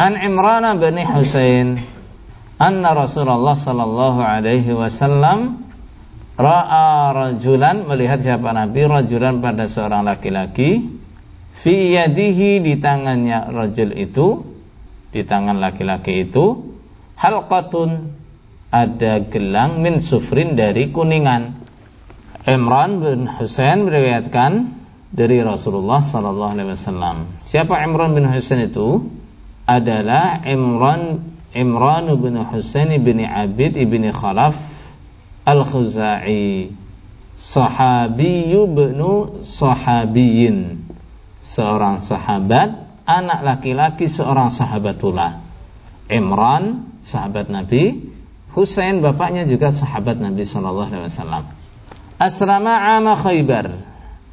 An Imran bin Husain anna Rasulullah sallallahu alaihi wasallam ra'a rajulan melihat siapa Nabi rajulan pada seorang laki-laki fi yadihi di tangannya rajul itu di tangan laki-laki itu halqatun ada gelang min sufrin dari kuningan Imran bin Husain meriwayatkan dari Rasulullah sallallahu alaihi wasallam. Siapa Imran bin Husain itu? Adalah Imran Imran bin Husain bin Abid bin Khalaf Al-Khuzai. Sahabiyyu bin sahabiyin. Seorang sahabat, anak laki-laki seorang sahabatullah. Imran, sahabat Nabi, Husain bapaknya juga sahabat Nabi sallallahu alaihi wasallam. Asrama ama Khaybar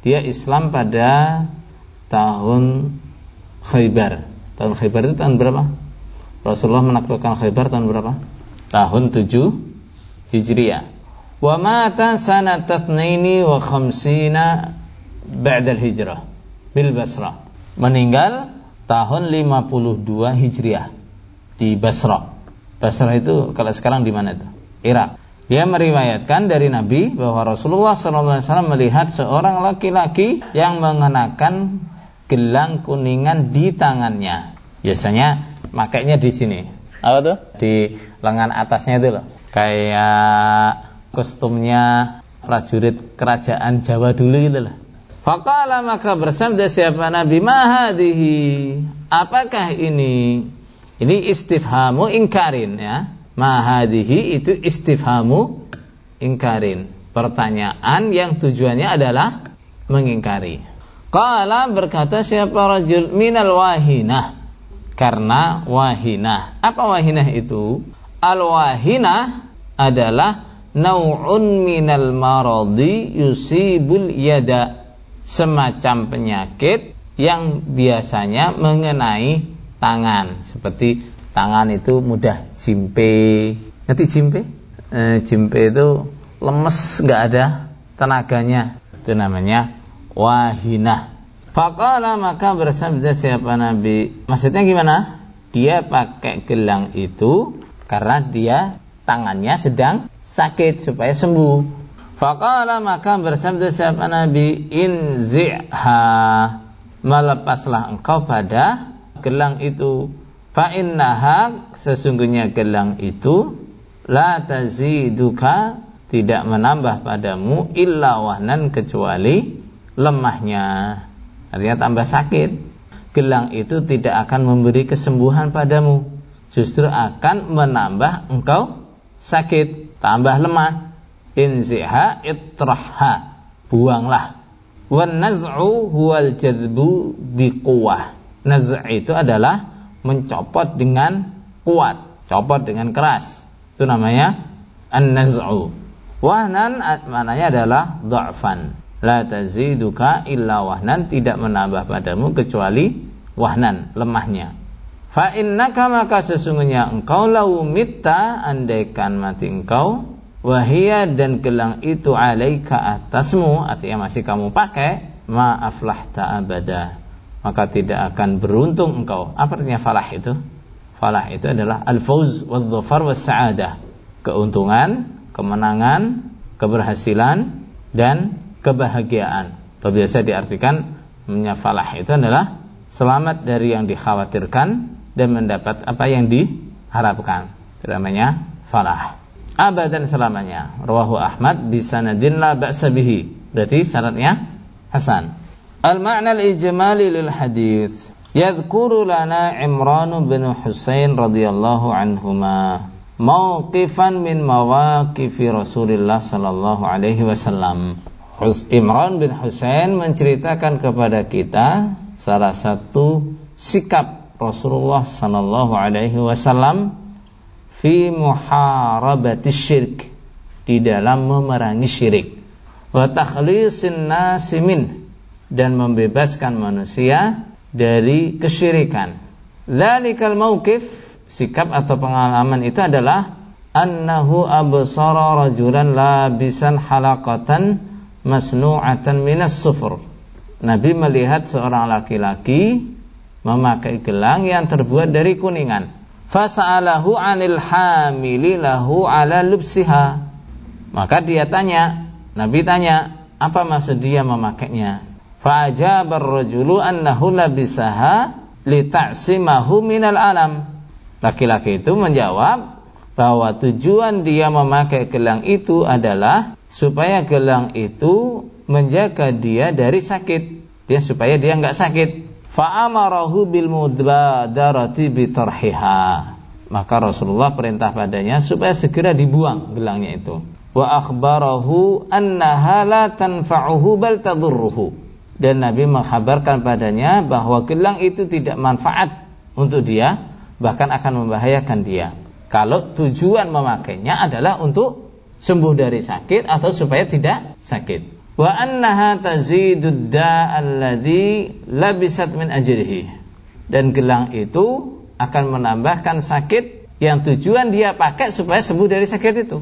dia Islam pada tahun Khaybar. Tahun Khaybar itu tahun berapa? Rasulullah menaklukkan Khaybar tahun berapa? Tahun 7 Hijriah. Wa mata sanata wa khamsina ba'da hijrah bil Basrah. Meninggal tahun 52 Hijriah di Basrah. Basrah itu kalau sekarang di mana itu? Irak. Dia meriwayatkan dari Nabi bahwa Rasulullah SAW melihat seorang laki-laki yang mengenakan gelang kuningan di tangannya. Biasanya makainya di sini. Apa tuh? Di lengan atasnya itu loh. Kayak kostumnya prajurit kerajaan Jawa dulu gitu loh. Fakala maka bersabda siapa Nabi Mahadihi Apakah ini Ini istifhamu ingkarin ya Mahadihi itu istifhamu ingkarin. Pertanyaan yang tujuannya adalah mengingkari. Qala berkata siapa rajul minal wahinah. Karena wahinah. Apa wahinah itu? Al wahinah adalah nau'un minal maradi yusibul yada. Semacam penyakit yang biasanya mengenai tangan seperti tangan itu mudah jimpe. Nanti jimpe? E, jimpe itu lemes, nggak ada tenaganya. Itu namanya wahina. Fakala maka bersabda siapa Nabi. Maksudnya gimana? Dia pakai gelang itu karena dia tangannya sedang sakit supaya sembuh. Fakala maka bersabda siapa Nabi inzi'ha melepaslah engkau pada gelang itu Fa'innaha sesungguhnya gelang itu la taziduka tidak menambah padamu illa wahnan kecuali lemahnya. Artinya tambah sakit. Gelang itu tidak akan memberi kesembuhan padamu. Justru akan menambah engkau sakit, tambah lemah. Inziha itrahha. Buanglah. Wan naz'u huwal jadbu biquwah. Naz' itu adalah mencopot dengan kuat, copot dengan keras. Itu namanya an-naz'u. Wahnan maknanya adalah dha'fan. La taziduka illa wahnan tidak menambah padamu kecuali wahnan, lemahnya. Fa innaka maka sesungguhnya engkau lau mitta andaikan mati engkau wahia dan gelang itu alaika atasmu artinya masih kamu pakai maaflah ta'abada maka tidak akan beruntung engkau. Apa artinya falah itu? Falah itu adalah al-fawz wal-dhafar was-sa'adah. Keuntungan, kemenangan, keberhasilan dan kebahagiaan. Atau biasa diartikan falah itu adalah selamat dari yang dikhawatirkan dan mendapat apa yang diharapkan. Namanya falah. Abadan selamanya. Rawahu Ahmad bisanadin la ba'sa bihi. Berarti syaratnya hasan. Al-ma'na al-ijmali lil hadis yadhkuru lana Imran bin Husain radhiyallahu anhuma mauqifan min mawaqifi Rasulullah sallallahu alaihi wasallam. Imran bin Husain menceritakan kepada kita salah satu sikap Rasulullah sallallahu alaihi wasallam fi muharabati syirk di dalam memerangi syirik wa takhlisin nasimin dan membebaskan manusia dari kesyirikan. Dzalikal mauqif sikap atau pengalaman itu adalah annahu absara rajulan labisan halaqatan masnu'atan minas sufur. Nabi melihat seorang laki-laki memakai gelang yang terbuat dari kuningan. Fasa'alahu 'anil hamili lahu 'ala lubsiha. Maka dia tanya, Nabi tanya, apa maksud dia memakainya? Fa'ajaba ar-rajulu annahu labisaha lita'simahu minal alam. Laki-laki itu menjawab bahwa tujuan dia memakai gelang itu adalah supaya gelang itu menjaga dia dari sakit. Dia supaya dia nggak sakit. Fa'amarahu bil bitarhiha. Maka Rasulullah perintah padanya supaya segera dibuang gelangnya itu. Wa akhbarahu annaha la tanfa'uhu bal tadurruhu. Dan Nabi menghabarkan padanya bahwa gelang itu tidak manfaat untuk dia, bahkan akan membahayakan dia. Kalau tujuan memakainya adalah untuk sembuh dari sakit atau supaya tidak sakit. Wa annaha tazidud alladhi labisat min ajrihi. Dan gelang itu akan menambahkan sakit yang tujuan dia pakai supaya sembuh dari sakit itu.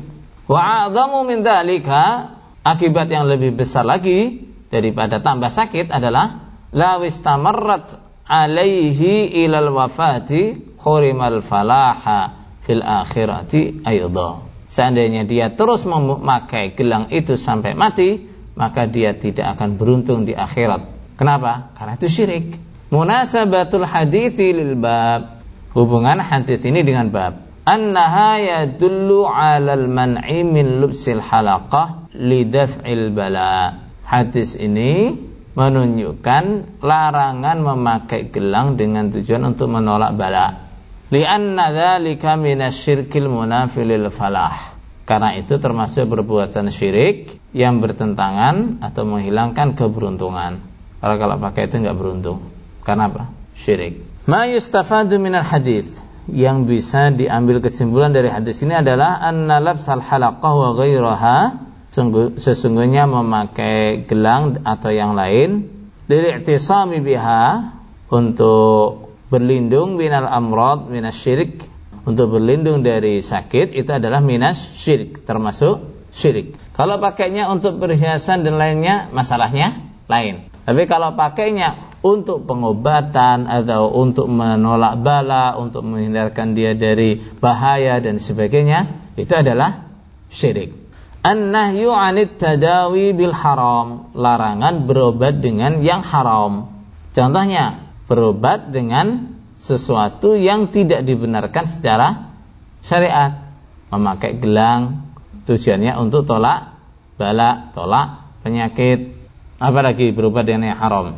Wa a'zamu min dzalika akibat yang lebih besar lagi daripada tambah sakit adalah la wistamarrat alaihi ilal wafati khurimal falaha fil akhirati aydha seandainya dia terus memakai gelang itu sampai mati maka dia tidak akan beruntung di akhirat. Kenapa? Karena itu syirik. Munasabatul hadithi lil bab. Hubungan hadis ini dengan bab. Annaha yadullu 'alal man'i min lubsil halaqah lidaf'il bala. Hadis ini menunjukkan larangan memakai gelang dengan tujuan untuk menolak bala. Lianna dzalika minasyirkil munafilil falah karena itu termasuk perbuatan syirik yang bertentangan atau menghilangkan keberuntungan. Kalau kalau pakai itu nggak beruntung. Karena apa? Syirik. Ma yustafadu minal hadis yang bisa diambil kesimpulan dari hadis ini adalah anna labsal halaqah wa ghairaha sesungguhnya memakai gelang atau yang lain lili'tisami biha untuk berlindung minal amrad minas syirik untuk berlindung dari sakit itu adalah minas syirik termasuk syirik. Kalau pakainya untuk perhiasan dan lainnya masalahnya lain. Tapi kalau pakainya untuk pengobatan atau untuk menolak bala, untuk menghindarkan dia dari bahaya dan sebagainya, itu adalah syirik. An-nahyu 'anit tadawi bil haram, larangan berobat dengan yang haram. Contohnya, berobat dengan sesuatu yang tidak dibenarkan secara syariat. Memakai gelang tujuannya untuk tolak bala, tolak penyakit. Apalagi berubah dengan yang haram.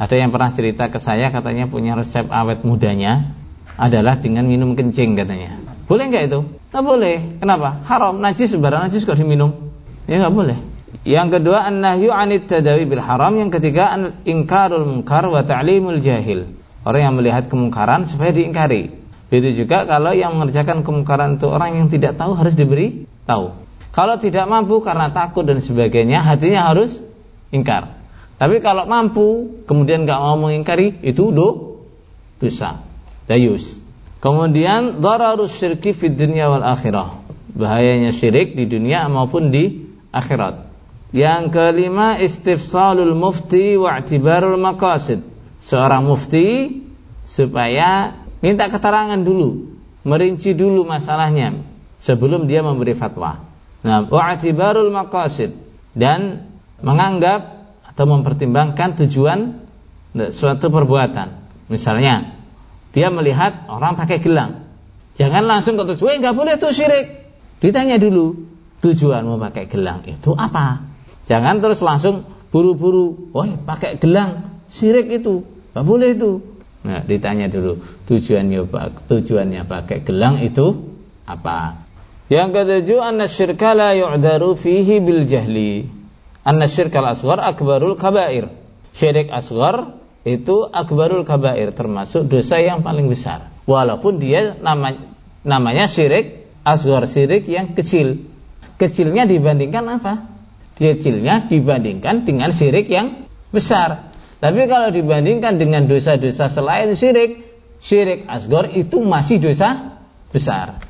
Ada yang pernah cerita ke saya katanya punya resep awet mudanya adalah dengan minum kencing katanya. Boleh nggak itu? Nggak boleh. Kenapa? Haram, najis, barang najis kok diminum. Ya nggak boleh. Yang kedua an-nahyu 'anit tadawi bil haram, yang ketiga ingkarul munkar wa ta'limul jahil. Orang yang melihat kemungkaran supaya diingkari. Begitu juga kalau yang mengerjakan kemungkaran itu orang yang tidak tahu harus diberi tahu. Kalau tidak mampu karena takut dan sebagainya, hatinya harus ingkar. Tapi kalau mampu kemudian nggak mau mengingkari, itu do dosa. Dayus. Kemudian dararus syirki fid dunya wal akhirah. Bahayanya syirik di dunia maupun di akhirat. Yang kelima istifsalul mufti wa i'tibarul maqasid seorang mufti supaya minta keterangan dulu, merinci dulu masalahnya sebelum dia memberi fatwa. Nah, wa'tibarul maqasid dan menganggap atau mempertimbangkan tujuan suatu perbuatan. Misalnya, dia melihat orang pakai gelang. Jangan langsung ke "Weh, enggak boleh tuh syirik." Ditanya dulu, tujuan mau pakai gelang itu apa? Jangan terus langsung buru-buru, "Woi, pakai gelang, syirik itu." Gak boleh itu. Nah, ditanya dulu tujuannya tujuannya pakai gelang itu apa? Yang ketujuh anna syirka la yu'daru fihi bil jahli. Anna syirkal asghar akbarul kabair. Syirik asghar itu akbarul kabair termasuk dosa yang paling besar. Walaupun dia namanya namanya syirik asghar syirik yang kecil. Kecilnya dibandingkan apa? Kecilnya dibandingkan dengan syirik yang besar. Tapi kalau dibandingkan dengan dosa-dosa selain syirik, syirik asgor itu masih dosa besar.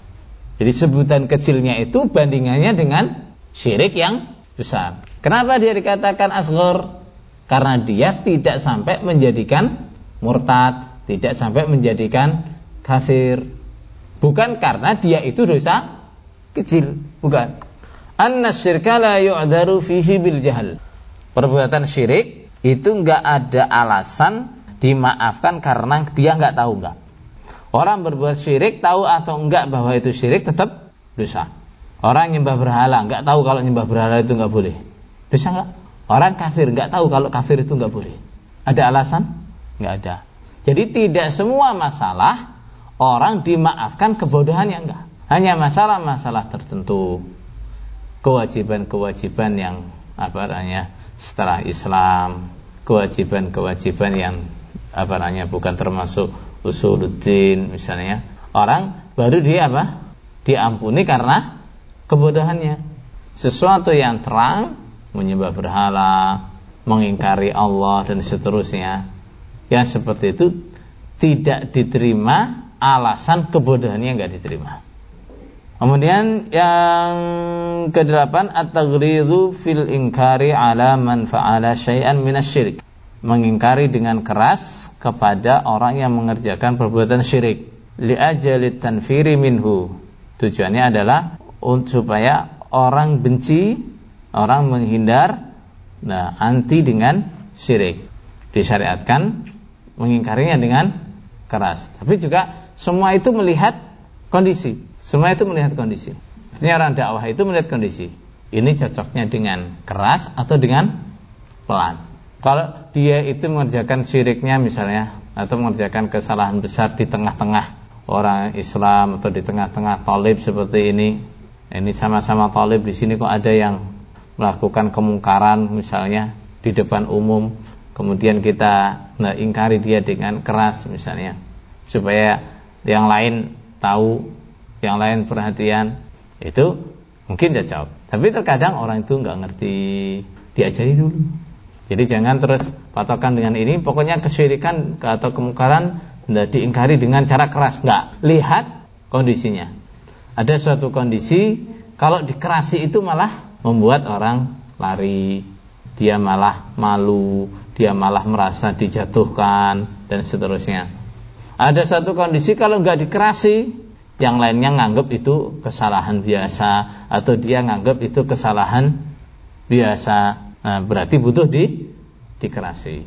Jadi sebutan kecilnya itu bandingannya dengan syirik yang besar. Kenapa dia dikatakan asgor? Karena dia tidak sampai menjadikan murtad, tidak sampai menjadikan kafir. Bukan karena dia itu dosa kecil, bukan. Anna syirka la yu'daru fihi bil jahal. Perbuatan syirik itu enggak ada alasan dimaafkan karena dia enggak tahu enggak. Orang berbuat syirik tahu atau enggak bahwa itu syirik tetap dosa. Orang nyembah berhala enggak tahu kalau nyembah berhala itu enggak boleh. Dosa enggak? Orang kafir enggak tahu kalau kafir itu enggak boleh. Ada alasan? Enggak ada. Jadi tidak semua masalah orang dimaafkan kebodohannya enggak. Hanya masalah-masalah tertentu. Kewajiban-kewajiban yang apa namanya setelah Islam, kewajiban-kewajiban yang apa namanya bukan termasuk usuluddin misalnya. Orang baru dia apa? Diampuni karena kebodohannya. Sesuatu yang terang menyembah berhala, mengingkari Allah dan seterusnya yang seperti itu tidak diterima alasan kebodohannya nggak diterima. Kemudian yang kedelapan at-taghridhu fil inkari ala man fa'ala syai'an minasyirik. Mengingkari dengan keras kepada orang yang mengerjakan perbuatan syirik. Li ajali tanfiri minhu. Tujuannya adalah supaya orang benci, orang menghindar nah anti dengan syirik. Disyariatkan mengingkarinya dengan keras. Tapi juga semua itu melihat kondisi. Semua itu melihat kondisi. Orang dakwah itu melihat kondisi. Ini cocoknya dengan keras atau dengan pelan. Kalau dia itu mengerjakan syiriknya misalnya atau mengerjakan kesalahan besar di tengah-tengah orang Islam atau di tengah-tengah talib seperti ini. Ini sama-sama talib di sini kok ada yang melakukan kemungkaran misalnya di depan umum kemudian kita ingkari dia dengan keras misalnya supaya yang lain tahu yang lain perhatian itu mungkin cocok tapi terkadang orang itu nggak ngerti diajari dulu. Jadi jangan terus patokan dengan ini pokoknya kesyirikan atau kemungkaran tidak diingkari dengan cara keras. Nggak lihat kondisinya. Ada suatu kondisi kalau dikerasi itu malah membuat orang lari. Dia malah malu, dia malah merasa dijatuhkan dan seterusnya. Ada satu kondisi kalau nggak dikerasi, yang lainnya nganggap itu kesalahan biasa atau dia nganggap itu kesalahan biasa. Nah, berarti butuh di dikerasi.